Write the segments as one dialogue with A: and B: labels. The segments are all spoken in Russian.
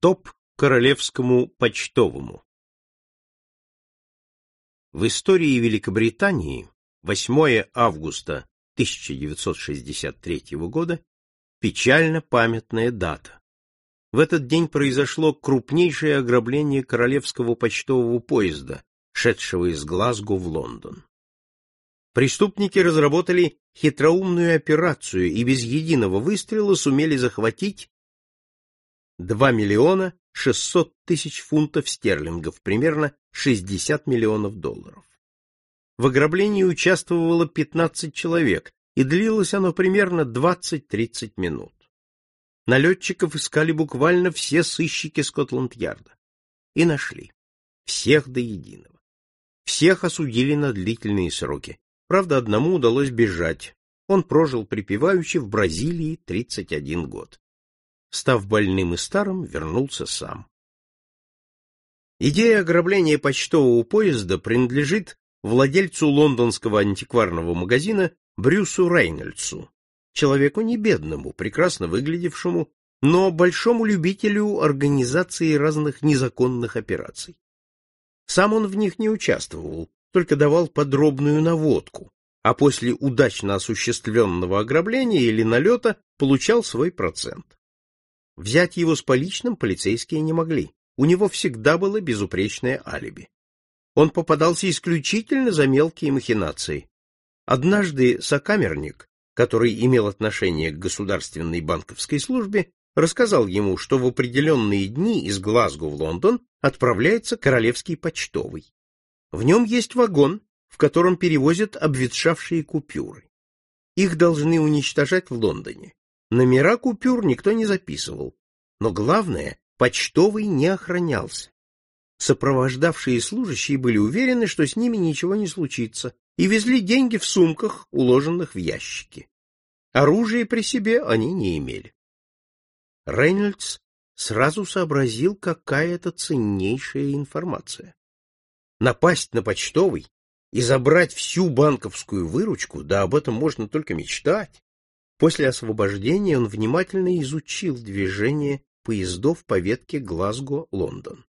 A: Стоп королевскому почтовому. В истории Великобритании 8 августа 1963 года печально памятная дата. В этот день произошло крупнейшее ограбление королевского почтового поезда, шедшего из Глазго в Лондон. Преступники разработали хитроумную операцию и без единого выстрела сумели захватить 2 миллиона 600 тысяч фунтов стерлингов, примерно 60 миллионов долларов. В ограблении участвовало 15 человек, и длилось оно примерно 20-30 минут. Налетчиков искали буквально все сыщики Скотланд-Ярда. И нашли. Всех до единого. Всех осудили на длительные сроки. Правда, одному удалось бежать. Он прожил припеваючи в Бразилии 31 год став больным и старым, вернулся сам. Идея ограбления почтового поезда принадлежит владельцу лондонского антикварного магазина Брюсу Рейнольдсу, человеку не бедному, прекрасно выглядевшему, но большому любителю организации разных незаконных операций. Сам он в них не участвовал, только давал подробную наводку, а после удачно осуществленного ограбления или налета получал свой процент. Взять его с поличным полицейские не могли. У него всегда было безупречное алиби. Он попадался исключительно за мелкие махинации. Однажды сокамерник, который имел отношение к государственной банковской службе, рассказал ему, что в определенные дни из Глазго в Лондон отправляется королевский почтовый. В нем есть вагон, в котором перевозят обветшавшие купюры. Их должны уничтожать в Лондоне. Номера купюр никто не записывал, но главное, почтовый не охранялся. Сопровождавшие служащие были уверены, что с ними ничего не случится, и везли деньги в сумках, уложенных в ящики. Оружия при себе они не имели. Рейнольдс сразу сообразил, какая это ценнейшая информация. Напасть на почтовый и забрать всю банковскую выручку, да об этом можно только мечтать. После освобождения он внимательно изучил движение поездов по ветке Глазго-Лондон.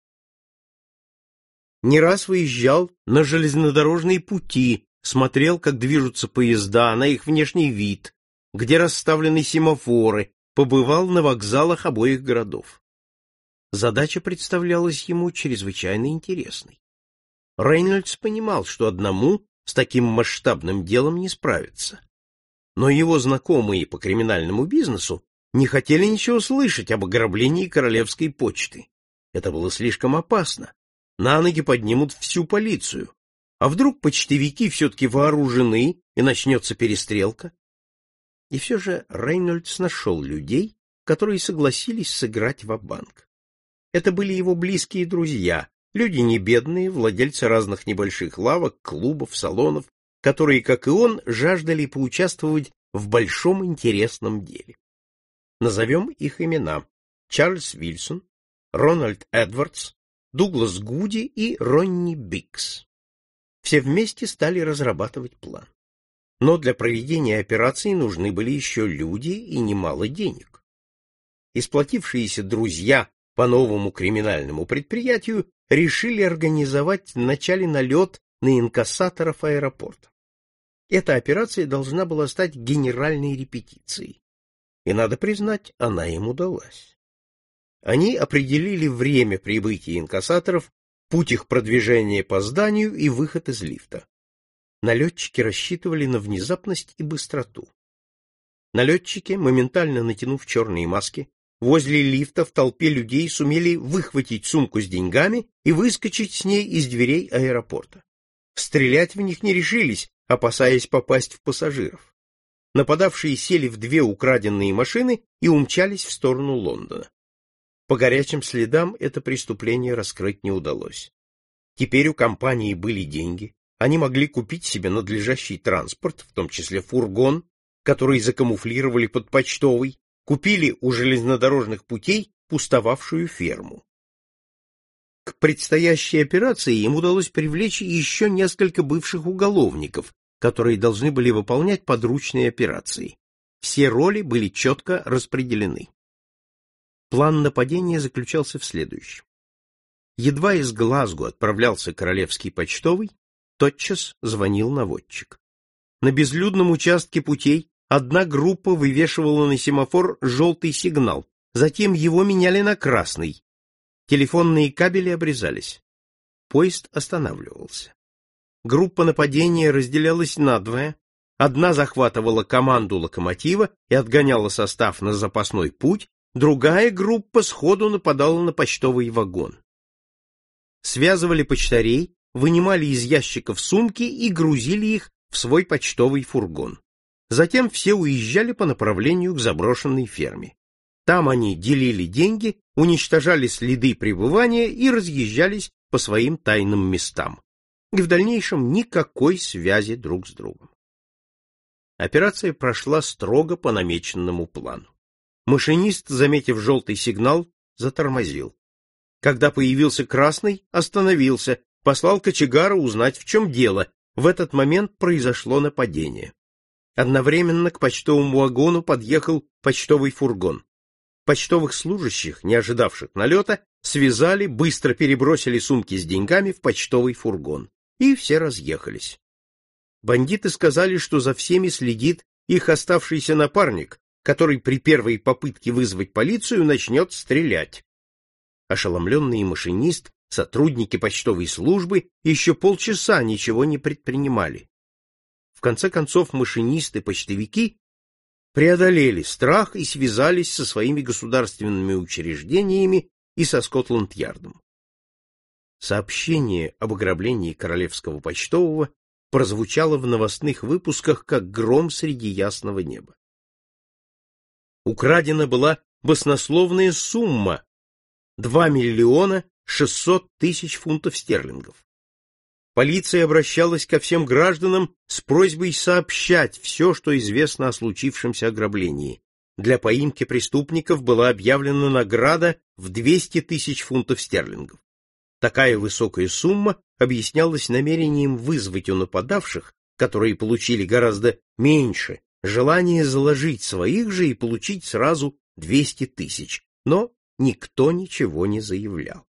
A: Не раз выезжал на железнодорожные пути, смотрел, как движутся поезда, на их внешний вид, где расставлены семафоры, побывал на вокзалах обоих городов. Задача представлялась ему чрезвычайно интересной. Рейнольдс понимал, что одному с таким масштабным делом не справиться но его знакомые по криминальному бизнесу не хотели ничего слышать об ограблении королевской почты. Это было слишком опасно. На ноги поднимут всю полицию. А вдруг почтовики все-таки вооружены и начнется перестрелка? И все же Рейнольдс нашел людей, которые согласились сыграть в банк Это были его близкие друзья, люди не бедные, владельцы разных небольших лавок, клубов, салонов, которые, как и он, жаждали поучаствовать в большом интересном деле. Назовем их имена. Чарльз Вильсон, Рональд Эдвардс, Дуглас Гуди и Ронни Бикс. Все вместе стали разрабатывать план. Но для проведения операции нужны были еще люди и немало денег. Исплатившиеся друзья по новому криминальному предприятию решили организовать в начале налет на инкассаторов аэропорта. Эта операция должна была стать генеральной репетицией. И, надо признать, она им удалась. Они определили время прибытия инкассаторов, путь их продвижения по зданию и выход из лифта. Налетчики рассчитывали на внезапность и быстроту. Налетчики, моментально натянув черные маски, возле лифта в толпе людей сумели выхватить сумку с деньгами и выскочить с ней из дверей аэропорта. Стрелять в них не решились, опасаясь попасть в пассажиров. Нападавшие сели в две украденные машины и умчались в сторону Лондона. По горячим следам это преступление раскрыть не удалось. Теперь у компании были деньги, они могли купить себе надлежащий транспорт, в том числе фургон, который закамуфлировали под почтовый, купили у железнодорожных путей пустовавшую ферму. К предстоящей операции им удалось привлечь еще несколько бывших уголовников, которые должны были выполнять подручные операции. Все роли были четко распределены. План нападения заключался в следующем. Едва из Глазгу отправлялся королевский почтовый, тотчас звонил наводчик. На безлюдном участке путей одна группа вывешивала на семафор желтый сигнал, затем его меняли на красный. Телефонные кабели обрезались. Поезд останавливался. Группа нападения разделялась надвое. Одна захватывала команду локомотива и отгоняла состав на запасной путь, другая группа сходу нападала на почтовый вагон. Связывали почтарей, вынимали из ящиков сумки и грузили их в свой почтовый фургон. Затем все уезжали по направлению к заброшенной ферме. Там они делили деньги, уничтожали следы пребывания и разъезжались по своим тайным местам. И в дальнейшем никакой связи друг с другом. Операция прошла строго по намеченному плану. Машинист, заметив желтый сигнал, затормозил. Когда появился красный, остановился, послал кочегара узнать, в чем дело. В этот момент произошло нападение. Одновременно к почтовому вагону подъехал почтовый фургон. Почтовых служащих, не ожидавших налета, связали, быстро перебросили сумки с деньгами в почтовый фургон. И все разъехались. Бандиты сказали, что за всеми следит их оставшийся напарник, который при первой попытке вызвать полицию начнет стрелять. Ошеломленный машинист, сотрудники почтовой службы еще полчаса ничего не предпринимали. В конце концов машинисты-почтовики преодолели страх и связались со своими государственными учреждениями и со Скотланд-Ярдом. Сообщение об ограблении Королевского почтового прозвучало в новостных выпусках как гром среди ясного неба. Украдена была баснословная сумма — 2 миллиона 600 тысяч фунтов стерлингов. Полиция обращалась ко всем гражданам с просьбой сообщать все, что известно о случившемся ограблении. Для поимки преступников была объявлена награда в 200 тысяч фунтов стерлингов. Такая высокая сумма объяснялась намерением вызвать у нападавших, которые получили гораздо меньше, желание заложить своих же и получить сразу 200 тысяч, но никто ничего не заявлял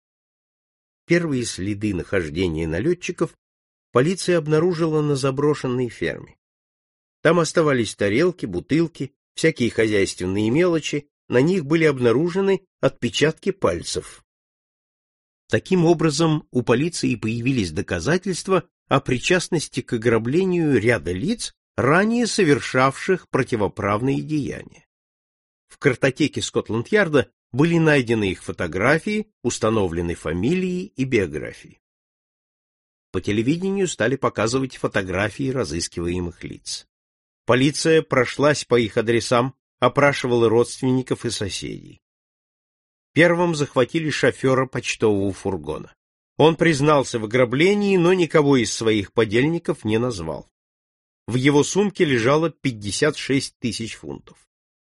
A: первые следы нахождения налетчиков полиция обнаружила на заброшенной ферме. Там оставались тарелки, бутылки, всякие хозяйственные мелочи, на них были обнаружены отпечатки пальцев. Таким образом, у полиции появились доказательства о причастности к ограблению ряда лиц, ранее совершавших противоправные деяния. В картотеке Скотланд-Ярда были найдены их фотографии, установлены фамилии и биографии. По телевидению стали показывать фотографии разыскиваемых лиц. Полиция прошлась по их адресам, опрашивала родственников и соседей. Первым захватили шофера почтового фургона. Он признался в ограблении, но никого из своих подельников не назвал. В его сумке лежало 56 тысяч фунтов.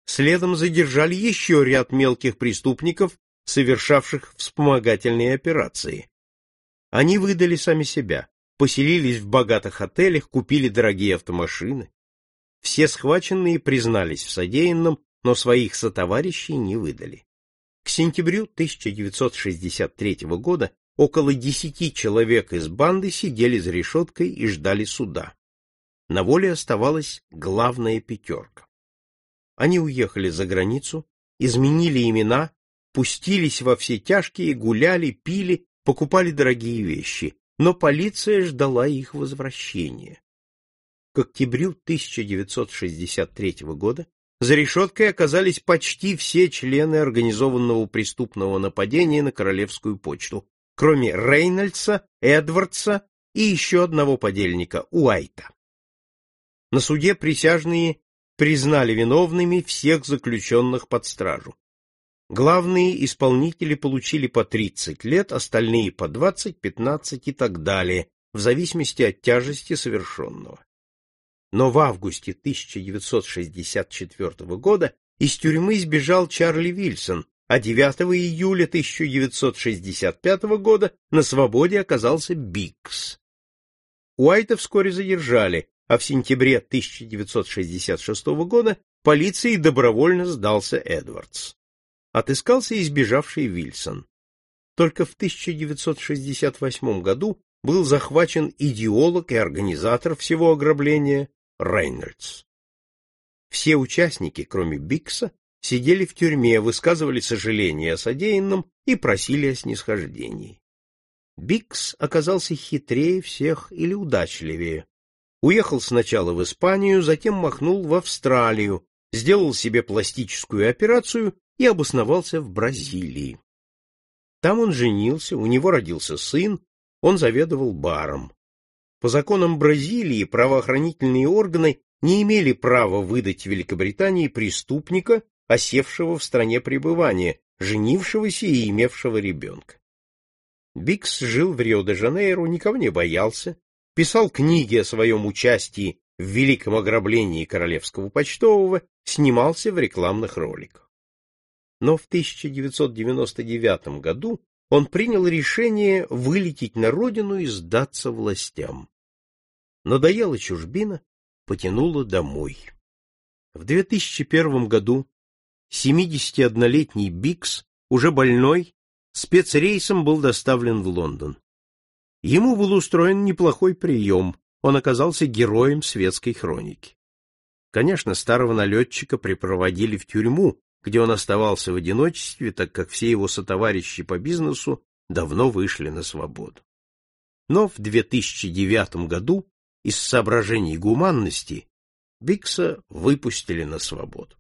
A: Следом задержали еще ряд мелких преступников, совершавших вспомогательные операции. Они выдали сами себя, поселились в богатых отелях, купили дорогие автомашины. Все схваченные признались в содеянном, но своих сотоварищей не выдали. Сентябрю 1963 года около десяти человек из банды сидели за решеткой и ждали суда. На воле оставалась главная пятерка. Они уехали за границу, изменили имена, пустились во все тяжкие, гуляли, пили, покупали дорогие вещи, но полиция ждала их возвращения. К октябрю 1963 года за решеткой оказались почти все члены организованного преступного нападения на Королевскую почту, кроме Рейнольдса, Эдвардса и еще одного подельника, Уайта. На суде присяжные признали виновными всех заключенных под стражу. Главные исполнители получили по 30 лет, остальные по 20, 15 и так далее, в зависимости от тяжести совершенного. Но в августе 1964 года из тюрьмы сбежал Чарли Вильсон, а 9 июля 1965 года на свободе оказался Бикс. Уайта вскоре задержали, а в сентябре 1966 года полиции добровольно сдался Эдвардс. отыскался избежавший Вильсон. Только в 1968 году был захвачен идеолог и организатор всего ограбления Рейнольдс. Все участники, кроме Бикса, сидели в тюрьме, высказывали сожаление о содеянном и просили о снисхождении. Бикс оказался хитрее всех или удачливее. Уехал сначала в Испанию, затем махнул в Австралию, сделал себе пластическую операцию и обосновался в Бразилии. Там он женился, у него родился сын, он заведовал баром. По законам Бразилии правоохранительные органы не имели права выдать Великобритании преступника, осевшего в стране пребывания, женившегося и имевшего ребенка. Бикс жил в Рио-де-Жанейро, никого не боялся, писал книги о своем участии в великом ограблении королевского почтового, снимался в рекламных роликах. Но в 1999 году он принял решение вылететь на родину и сдаться властям. Надоела чужбина, потянуло домой. В 2001 году 71-летний Бикс, уже больной, спецрейсом был доставлен в Лондон. Ему был устроен неплохой прием, он оказался героем светской хроники. Конечно, старого налетчика припроводили в тюрьму, где он оставался в одиночестве, так как все его сотоварищи по бизнесу давно вышли на свободу. Но в 2009 году из соображений гуманности Бикса выпустили на свободу.